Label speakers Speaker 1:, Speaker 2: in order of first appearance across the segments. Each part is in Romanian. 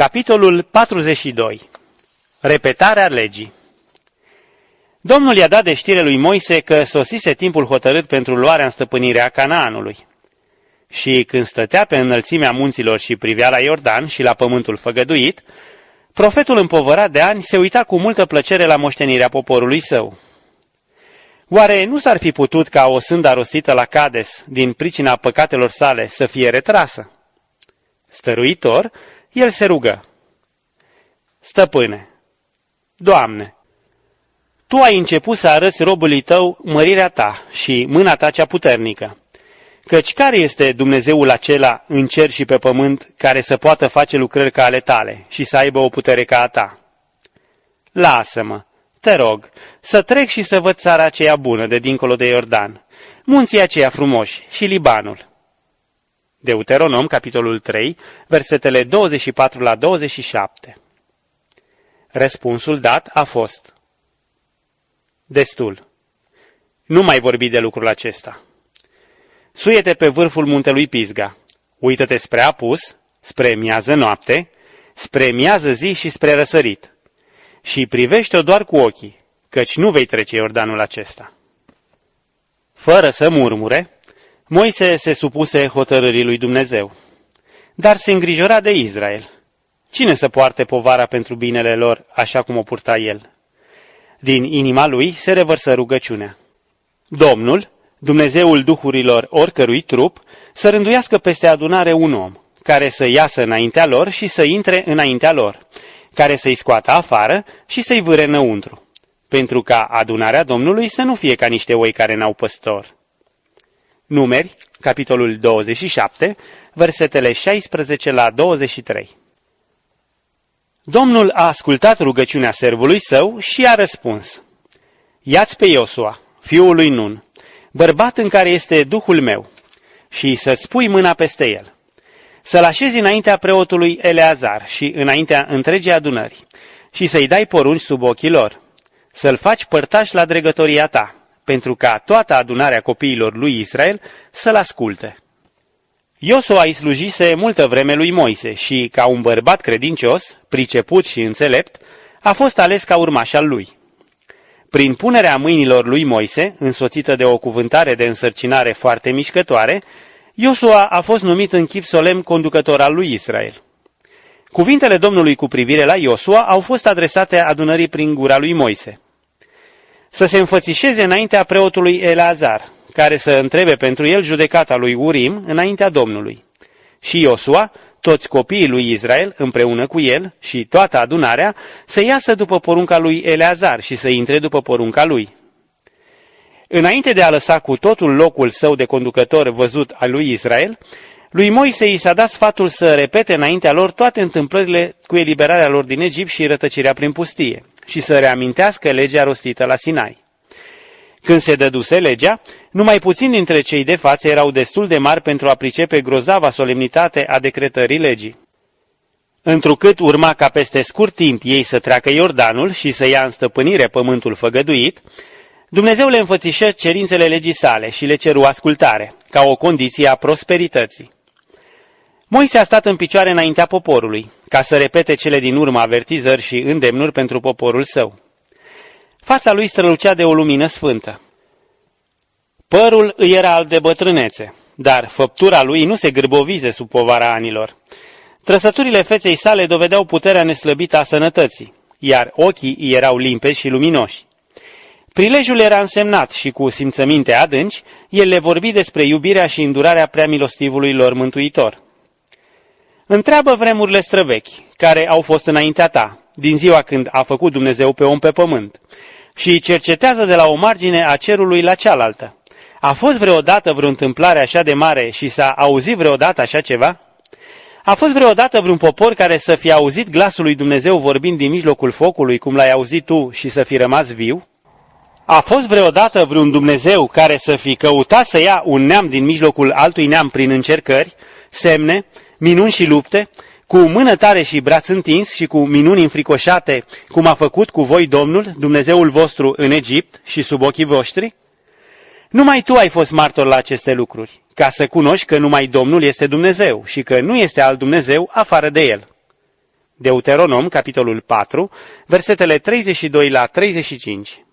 Speaker 1: Capitolul 42 Repetarea legii Domnul i-a dat de știre lui Moise că sosise timpul hotărât pentru luarea în stăpânirea Canaanului. Și când stătea pe înălțimea munților și privea la Iordan și la pământul făgăduit, profetul împovărat de ani se uita cu multă plăcere la moștenirea poporului său. Oare nu s-ar fi putut ca o sânda rostită la Cades, din pricina păcatelor sale, să fie retrasă? Stăruitor, el se rugă. Stăpâne, Doamne, Tu ai început să arăți robului Tău mărirea Ta și mâna Ta cea puternică. Căci care este Dumnezeul acela în cer și pe pământ care să poată face lucrări ca ale Tale și să aibă o putere ca a Ta? Lasă-mă, te rog, să trec și să văd țara aceea bună de dincolo de Iordan, munții aceia frumoși și Libanul Deuteronom, capitolul 3, versetele 24 la 27. Răspunsul dat a fost Destul. Nu mai vorbi de lucrul acesta. Suiete pe vârful muntelui Pisga. Uită-te spre apus, spre miază noapte, spre miază zi și spre răsărit. Și privește-o doar cu ochii, căci nu vei trece Iordanul acesta. Fără să murmure, Moise se supuse hotărârii lui Dumnezeu, dar se îngrijora de Israel. Cine să poarte povara pentru binele lor așa cum o purta el? Din inima lui se revărsă rugăciunea. Domnul, Dumnezeul duhurilor oricărui trup, să rânduiască peste adunare un om, care să iasă înaintea lor și să intre înaintea lor, care să-i scoată afară și să-i vâre înăuntru, pentru ca adunarea Domnului să nu fie ca niște oi care n-au păstor Numeri, capitolul 27, versetele 16 la 23. Domnul a ascultat rugăciunea servului său și a răspuns, Iați pe Iosua, fiul lui Nun, bărbat în care este Duhul meu, și să-ți pui mâna peste el, să-l așezi înaintea preotului Eleazar și înaintea întregii adunări, și să-i dai porunci sub ochii lor, să-l faci părtaș la dregătoria ta, pentru ca toată adunarea copiilor lui Israel să-l asculte. Iosua îi slujise multă vreme lui Moise și, ca un bărbat credincios, priceput și înțelept, a fost ales ca urmaș al lui. Prin punerea mâinilor lui Moise, însoțită de o cuvântare de însărcinare foarte mișcătoare, Iosua a fost numit în chip solemn conducător al lui Israel. Cuvintele Domnului cu privire la Iosua au fost adresate adunării prin gura lui Moise să se înfățișeze înaintea preotului Eleazar, care să întrebe pentru el judecata lui Urim înaintea Domnului. Și Iosua, toți copiii lui Israel, împreună cu el și toată adunarea, să iasă după porunca lui Eleazar și să intre după porunca lui. Înainte de a lăsa cu totul locul său de conducător văzut al lui Israel, lui Moise i s-a dat sfatul să repete înaintea lor toate întâmplările cu eliberarea lor din Egipt și rătăcirea prin pustie și să reamintească legea rostită la Sinai. Când se dăduse legea, numai puțin dintre cei de față erau destul de mari pentru a pricepe grozava solemnitate a decretării legii. Întrucât urma ca peste scurt timp ei să treacă Iordanul și să ia în stăpânire pământul făgăduit, Dumnezeu le înfățișă cerințele legii sale și le ceru ascultare, ca o condiție a prosperității. Moise a stat în picioare înaintea poporului, ca să repete cele din urmă avertizări și îndemnuri pentru poporul său. Fața lui strălucea de o lumină sfântă. Părul îi era alb de bătrânețe, dar făptura lui nu se gârbovize sub povara anilor. Trăsăturile feței sale dovedeau puterea neslăbită a sănătății, iar ochii îi erau limpezi și luminoși. Prilejul era însemnat și cu simțăminte adânci, el le vorbi despre iubirea și îndurarea prea milostivului lor mântuitor. Întreabă vremurile străvechi, care au fost înaintea ta, din ziua când a făcut Dumnezeu pe om pe pământ, și cercetează de la o margine a cerului la cealaltă. A fost vreodată vreo întâmplare așa de mare și s-a auzit vreodată așa ceva? A fost vreodată vreun popor care să fi auzit glasul lui Dumnezeu vorbind din mijlocul focului, cum l-ai auzit tu, și să fi rămas viu? A fost vreodată vreun Dumnezeu care să fi căutat să ia un neam din mijlocul altui neam prin încercări, semne, minuni și lupte, cu mână tare și braț întins și cu minuni înfricoșate, cum a făcut cu voi Domnul, Dumnezeul vostru, în Egipt și sub ochii voștri? Numai tu ai fost martor la aceste lucruri, ca să cunoști că numai Domnul este Dumnezeu și că nu este alt Dumnezeu afară de El. Deuteronom, capitolul 4, versetele 32 la 35.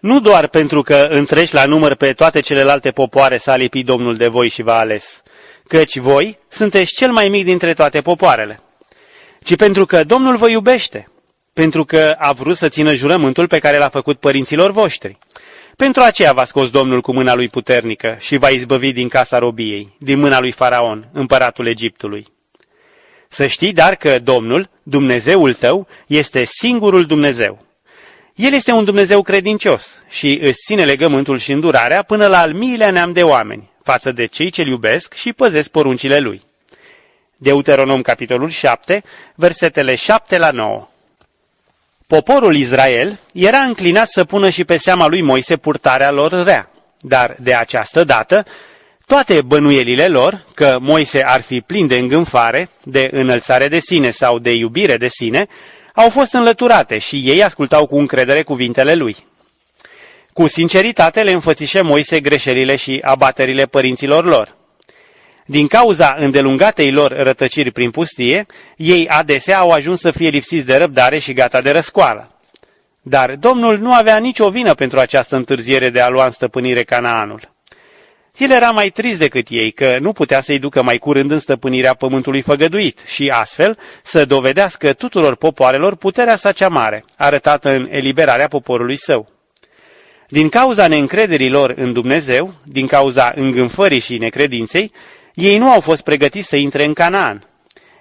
Speaker 1: Nu doar pentru că întrești la număr pe toate celelalte popoare s-a lipit Domnul de voi și v-a ales, căci voi sunteți cel mai mic dintre toate popoarele, ci pentru că Domnul vă iubește, pentru că a vrut să țină jurământul pe care l-a făcut părinților voștri. Pentru aceea v-a scos Domnul cu mâna lui puternică și v-a izbăvit din casa robiei, din mâna lui Faraon, împăratul Egiptului. Să știi, dar, că Domnul, Dumnezeul tău, este singurul Dumnezeu. El este un Dumnezeu credincios și îți ține legământul și îndurarea până la al miilea neam de oameni, față de cei ce-L iubesc și păzesc poruncile Lui. Deuteronom, capitolul 7, versetele 7 la 9. Poporul Israel era înclinat să pună și pe seama lui Moise purtarea lor rea, dar de această dată toate bănuielile lor că Moise ar fi plin de îngânfare, de înălțare de sine sau de iubire de sine, au fost înlăturate și ei ascultau cu încredere cuvintele lui. Cu sinceritate le înfățișe Moise greșelile și abaterile părinților lor. Din cauza îndelungatei lor rătăciri prin pustie, ei adesea au ajuns să fie lipsiți de răbdare și gata de răscoală. Dar Domnul nu avea nicio vină pentru această întârziere de a lua în stăpânire Canaanul. El era mai trist decât ei că nu putea să-i ducă mai curând în stăpânirea pământului făgăduit și astfel să dovedească tuturor popoarelor puterea sa cea mare, arătată în eliberarea poporului său. Din cauza neîncrederii lor în Dumnezeu, din cauza îngânfării și necredinței, ei nu au fost pregătiți să intre în Canaan.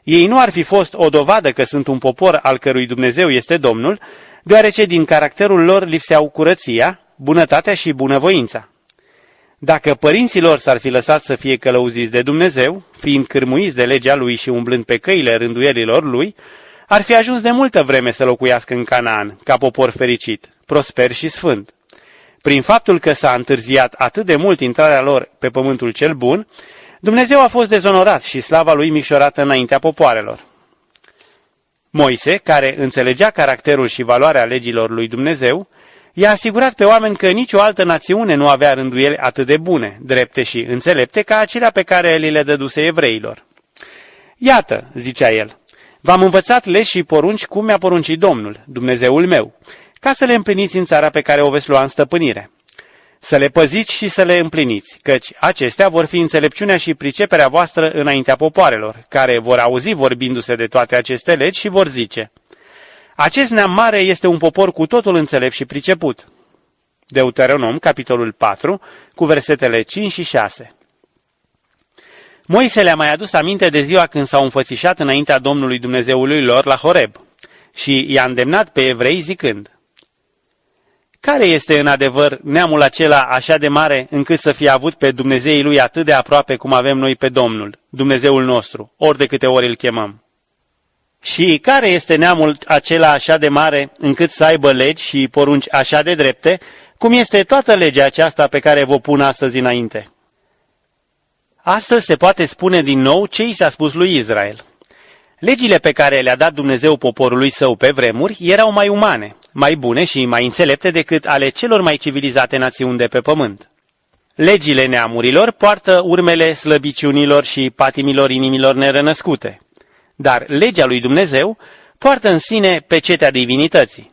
Speaker 1: Ei nu ar fi fost o dovadă că sunt un popor al cărui Dumnezeu este Domnul, deoarece din caracterul lor lipseau curăția, bunătatea și bunăvoința. Dacă părinții lor s-ar fi lăsat să fie călăuziți de Dumnezeu, fiind cârmuiți de legea lui și umblând pe căile rânduielilor lui, ar fi ajuns de multă vreme să locuiască în Canaan, ca popor fericit, prosper și sfânt. Prin faptul că s-a întârziat atât de mult intrarea lor pe pământul cel bun, Dumnezeu a fost dezonorat și slava lui micșorată înaintea popoarelor. Moise, care înțelegea caracterul și valoarea legilor lui Dumnezeu, i-a asigurat pe oameni că nicio altă națiune nu avea rânduieli atât de bune, drepte și înțelepte ca acelea pe care li le dăduse evreilor. Iată, zicea el, v-am învățat leși și porunci cum mi-a poruncit Domnul, Dumnezeul meu, ca să le împliniți în țara pe care o veți lua în stăpânire. Să le păziți și să le împliniți, căci acestea vor fi înțelepciunea și priceperea voastră înaintea popoarelor, care vor auzi vorbindu-se de toate aceste legi și vor zice, acest neam mare este un popor cu totul înțelept și priceput. Deuteronom, capitolul 4, cu versetele 5 și 6. Moise le-a mai adus aminte de ziua când s-au înfățișat înaintea Domnului Dumnezeului lor la Horeb și i-a îndemnat pe evrei zicând, Care este în adevăr neamul acela așa de mare încât să fie avut pe Dumnezeii lui atât de aproape cum avem noi pe Domnul, Dumnezeul nostru, ori de câte ori îl chemăm? Și care este neamul acela așa de mare încât să aibă legi și porunci așa de drepte, cum este toată legea aceasta pe care vă pun astăzi înainte? Astăzi se poate spune din nou ce i s-a spus lui Israel. Legile pe care le-a dat Dumnezeu poporului său pe vremuri erau mai umane, mai bune și mai înțelepte decât ale celor mai civilizate națiuni de pe pământ. Legile neamurilor poartă urmele slăbiciunilor și patimilor inimilor nerănăscute dar legea lui Dumnezeu poartă în sine pecetea divinității.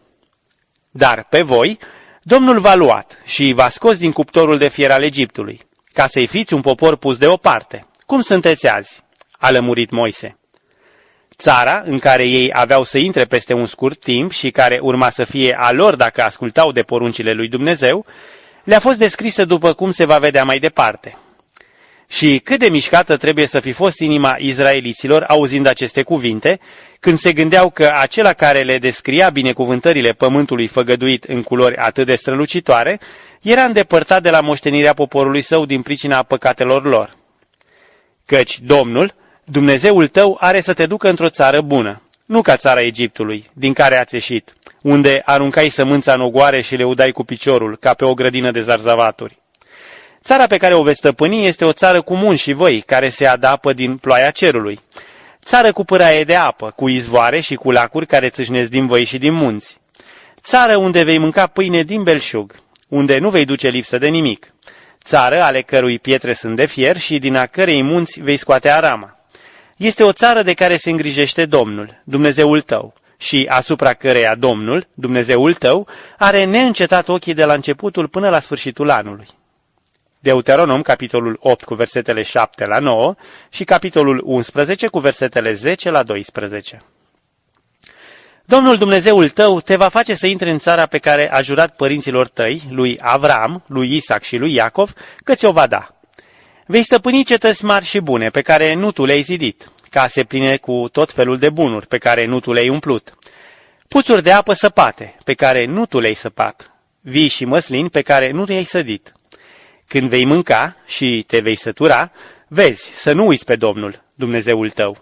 Speaker 1: Dar pe voi, Domnul v-a luat și v-a scos din cuptorul de fier al Egiptului, ca să-i fiți un popor pus deoparte. Cum sunteți azi? a lămurit Moise. Țara, în care ei aveau să intre peste un scurt timp și care urma să fie a lor dacă ascultau de poruncile lui Dumnezeu, le-a fost descrisă după cum se va vedea mai departe. Și cât de mișcată trebuie să fi fost inima izraeliților auzind aceste cuvinte, când se gândeau că acela care le descria binecuvântările pământului făgăduit în culori atât de strălucitoare, era îndepărtat de la moștenirea poporului său din pricina păcatelor lor. Căci Domnul, Dumnezeul tău, are să te ducă într-o țară bună, nu ca țara Egiptului, din care ați ieșit, unde aruncai sămânța în ogoare și le udai cu piciorul, ca pe o grădină de zarzavaturi Țara pe care o veți stăpâni este o țară cu munți și văi, care se adapă din ploaia cerului. Țară cu pâraie de apă, cu izvoare și cu lacuri care țâșnesc din văi și din munți. Țară unde vei mânca pâine din belșug, unde nu vei duce lipsă de nimic. Țară ale cărui pietre sunt de fier și din a cărei munți vei scoate arama. Este o țară de care se îngrijește Domnul, Dumnezeul tău, și asupra căreia Domnul, Dumnezeul tău, are neîncetat ochii de la începutul până la sfârșitul anului. Deuteronom, capitolul 8 cu versetele 7 la 9 și capitolul 11 cu versetele 10 la 12. Domnul Dumnezeul tău te va face să intri în țara pe care a jurat părinților tăi, lui Avram, lui Isaac și lui Iacov, că ți-o va da. Vei stăpâni cetăți mari și bune, pe care nu tu le-ai zidit, case pline cu tot felul de bunuri, pe care nu tu le-ai umplut, puțuri de apă săpate, pe care nu tu le-ai săpat, vii și măslini, pe care nu le-ai sădit. Când vei mânca și te vei sătura, vezi să nu uiți pe Domnul, Dumnezeul tău.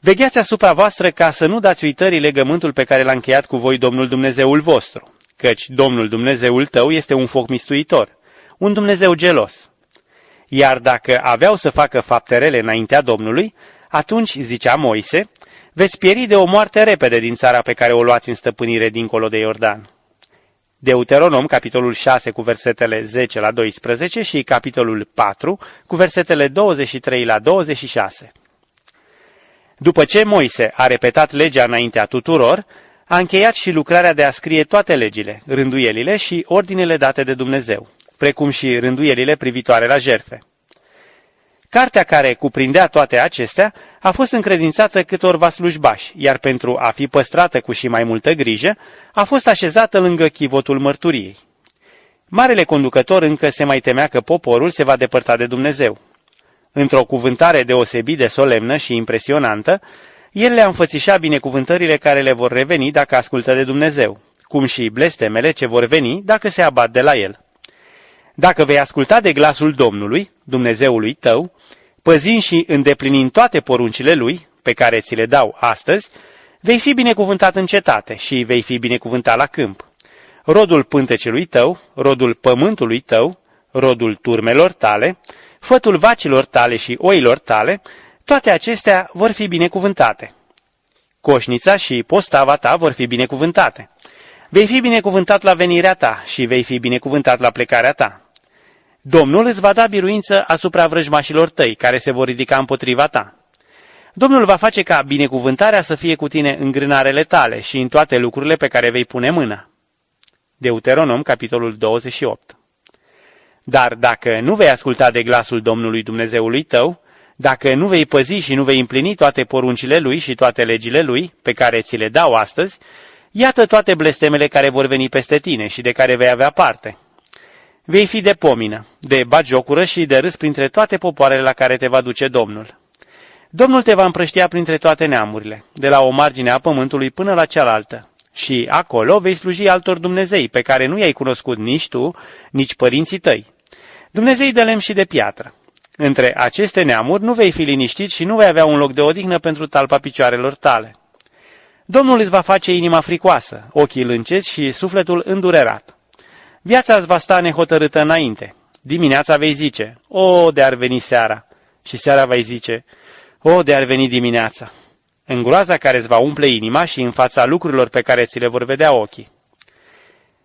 Speaker 1: Vegheați asupra voastră ca să nu dați uitării legământul pe care l-a încheiat cu voi Domnul Dumnezeul vostru, căci Domnul Dumnezeul tău este un foc mistuitor, un Dumnezeu gelos. Iar dacă aveau să facă fapte rele înaintea Domnului, atunci, zicea Moise, veți pieri de o moarte repede din țara pe care o luați în stăpânire dincolo de Iordan. Deuteronom, capitolul 6, cu versetele 10 la 12 și capitolul 4, cu versetele 23 la 26. După ce Moise a repetat legea înaintea tuturor, a încheiat și lucrarea de a scrie toate legile, rânduielile și ordinele date de Dumnezeu, precum și rânduielile privitoare la jerfe. Cartea care cuprindea toate acestea a fost încredințată câtorva slujbași, iar pentru a fi păstrată cu și mai multă grijă, a fost așezată lângă chivotul mărturiei. Marele conducător încă se mai temea că poporul se va depărta de Dumnezeu. Într-o cuvântare deosebit de solemnă și impresionantă, el le-a înfățișat binecuvântările care le vor reveni dacă ascultă de Dumnezeu, cum și blestemele ce vor veni dacă se abat de la el. Dacă vei asculta de glasul Domnului, Dumnezeului tău, păzind și îndeplinind toate poruncile Lui, pe care ți le dau astăzi, vei fi binecuvântat în cetate și vei fi binecuvântat la câmp. Rodul pântecelui tău, rodul pământului tău, rodul turmelor tale, fătul vacilor tale și oilor tale, toate acestea vor fi binecuvântate. Coșnița și postava ta vor fi binecuvântate. Vei fi binecuvântat la venirea ta și vei fi binecuvântat la plecarea ta. Domnul îți va da biruință asupra vrăjmașilor tăi, care se vor ridica împotriva ta. Domnul va face ca binecuvântarea să fie cu tine în grânarele tale și în toate lucrurile pe care vei pune mâna. Deuteronom, capitolul 28 Dar dacă nu vei asculta de glasul Domnului Dumnezeului tău, dacă nu vei păzi și nu vei împlini toate poruncile lui și toate legile lui, pe care ți le dau astăzi, iată toate blestemele care vor veni peste tine și de care vei avea parte, Vei fi de pomină, de bagiocură și de râs printre toate popoarele la care te va duce Domnul. Domnul te va împrăștia printre toate neamurile, de la o margine a pământului până la cealaltă. Și acolo vei sluji altor Dumnezei, pe care nu i-ai cunoscut nici tu, nici părinții tăi. Dumnezei de lemn și de piatră. Între aceste neamuri nu vei fi liniștit și nu vei avea un loc de odihnă pentru talpa picioarelor tale. Domnul îți va face inima fricoasă, ochii lânceți și sufletul îndurerat. Viața îți va sta nehotărâtă înainte. Dimineața vei zice, o, de ar veni seara. Și seara vei zice, o, de ar veni dimineața. În groaza care îți va umple inima și în fața lucrurilor pe care ți le vor vedea ochii.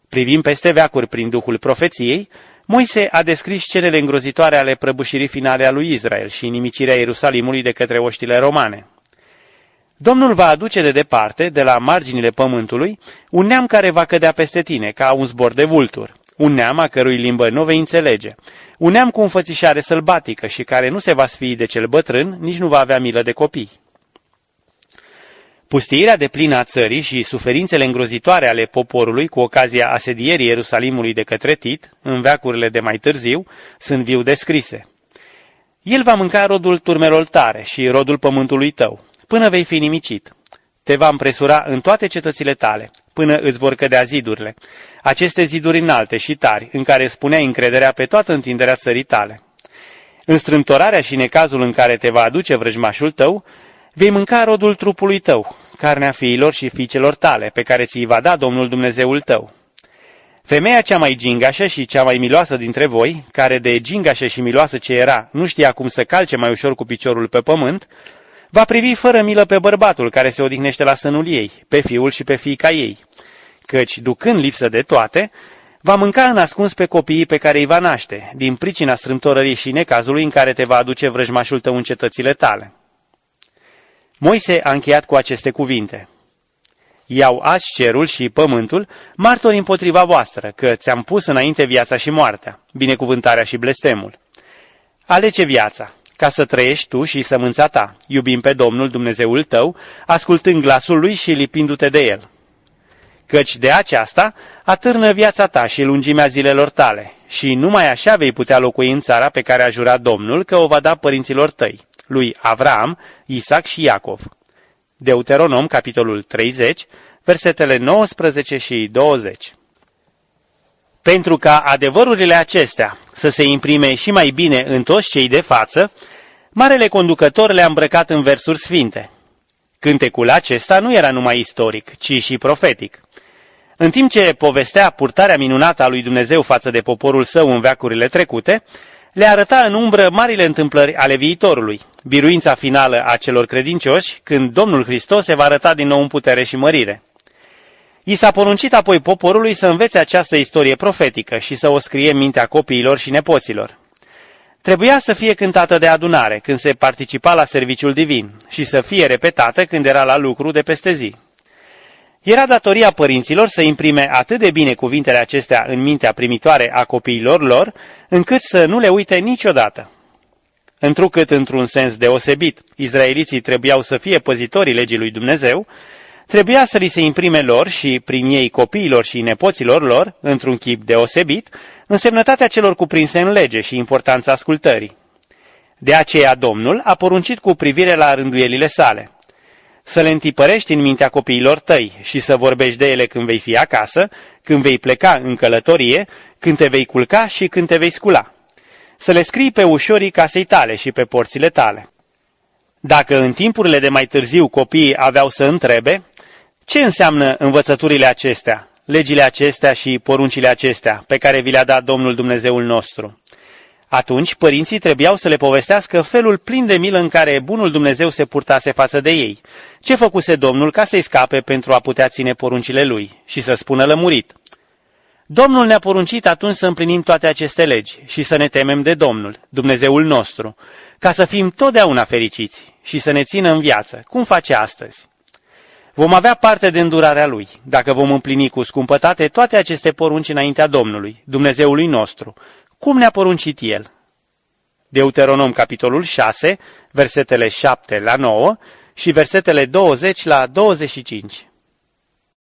Speaker 1: Privind peste veacuri prin duhul profeției, Moise a descris celele îngrozitoare ale prăbușirii finale a lui Israel și inimicirea Ierusalimului de către oștile romane. Domnul va aduce de departe, de la marginile pământului, un neam care va cădea peste tine, ca un zbor de vulturi, un neam a cărui limbă nu vei înțelege, un neam cu înfățișare sălbatică și care nu se va sfii de cel bătrân, nici nu va avea milă de copii. Pustiirea de plină a țării și suferințele îngrozitoare ale poporului cu ocazia asedierii Ierusalimului de către Tit, în veacurile de mai târziu, sunt viu descrise. El va mânca rodul turmelor tare și rodul pământului tău, până vei fi nimicit. Te va împresura în toate cetățile tale, până îți vor cădea zidurile, aceste ziduri înalte și tari, în care spunea încrederea pe toată întinderea țării tale. În strâmtorarea și necazul în care te va aduce vrăjmașul tău, vei mânca rodul trupului tău, carnea fiilor și fiicelor tale, pe care ți-i va da Domnul Dumnezeul tău. Femeia cea mai gingașă și cea mai miloasă dintre voi, care de gingașă și miloasă ce era, nu știa cum să calce mai ușor cu piciorul pe pământ, Va privi fără milă pe bărbatul care se odihnește la sânul ei, pe fiul și pe fiica ei, căci, ducând lipsă de toate, va mânca în ascuns pe copiii pe care îi va naște, din pricina strâmtorării și necazului în care te va aduce vrăjmașul tău în cetățile tale. Moise a încheiat cu aceste cuvinte. Iau azi cerul și pământul, martori împotriva voastră, că ți-am pus înainte viața și moartea, binecuvântarea și blestemul. Alege viața, ca să trăiești tu și sămânța ta, iubim pe Domnul Dumnezeul tău, ascultând glasul lui și lipindu-te de el. Căci de aceasta atârnă viața ta și lungimea zilelor tale, și numai așa vei putea locui în țara pe care a jurat Domnul că o va da părinților tăi, lui Avram, Isaac și Iacov. Deuteronom, capitolul 30, versetele 19 și 20. Pentru ca adevărurile acestea să se imprime și mai bine în toți cei de față, Marele Conducător le-a îmbrăcat în versuri sfinte. Cântecul acesta nu era numai istoric, ci și profetic. În timp ce povestea purtarea minunată a lui Dumnezeu față de poporul său în veacurile trecute, le arăta în umbră marile întâmplări ale viitorului, biruința finală a celor credincioși, când Domnul Hristos se va arăta din nou în putere și mărire. I s-a poruncit apoi poporului să învețe această istorie profetică și să o scrie în mintea copiilor și nepoților. Trebuia să fie cântată de adunare când se participa la serviciul divin și să fie repetată când era la lucru de peste zi. Era datoria părinților să imprime atât de bine cuvintele acestea în mintea primitoare a copiilor lor, încât să nu le uite niciodată. Întrucât, într-un sens deosebit, izraeliții trebuiau să fie păzitorii legii lui Dumnezeu, trebuia să li se imprime lor și, prin ei, copiilor și nepoților lor, într-un chip deosebit, însemnătatea celor cuprinse în lege și importanța ascultării. De aceea Domnul a poruncit cu privire la rânduielile sale să le întipărești în mintea copiilor tăi și să vorbești de ele când vei fi acasă, când vei pleca în călătorie, când te vei culca și când te vei scula. Să le scrii pe ușorii casei tale și pe porțile tale. Dacă în timpurile de mai târziu copiii aveau să întrebe, ce înseamnă învățăturile acestea, legile acestea și poruncile acestea pe care vi le-a dat Domnul Dumnezeul nostru? Atunci, părinții trebuiau să le povestească felul plin de milă în care bunul Dumnezeu se purtase față de ei, ce făcuse Domnul ca să-i scape pentru a putea ține poruncile lui și să spună lămurit. Domnul ne-a poruncit atunci să împlinim toate aceste legi și să ne temem de Domnul, Dumnezeul nostru, ca să fim totdeauna fericiți și să ne țină în viață, cum face astăzi. Vom avea parte de îndurarea Lui, dacă vom împlini cu scumpătate toate aceste porunci înaintea Domnului, Dumnezeului nostru, cum ne-a poruncit El. Deuteronom, capitolul 6, versetele 7 la 9 și versetele 20 la 25.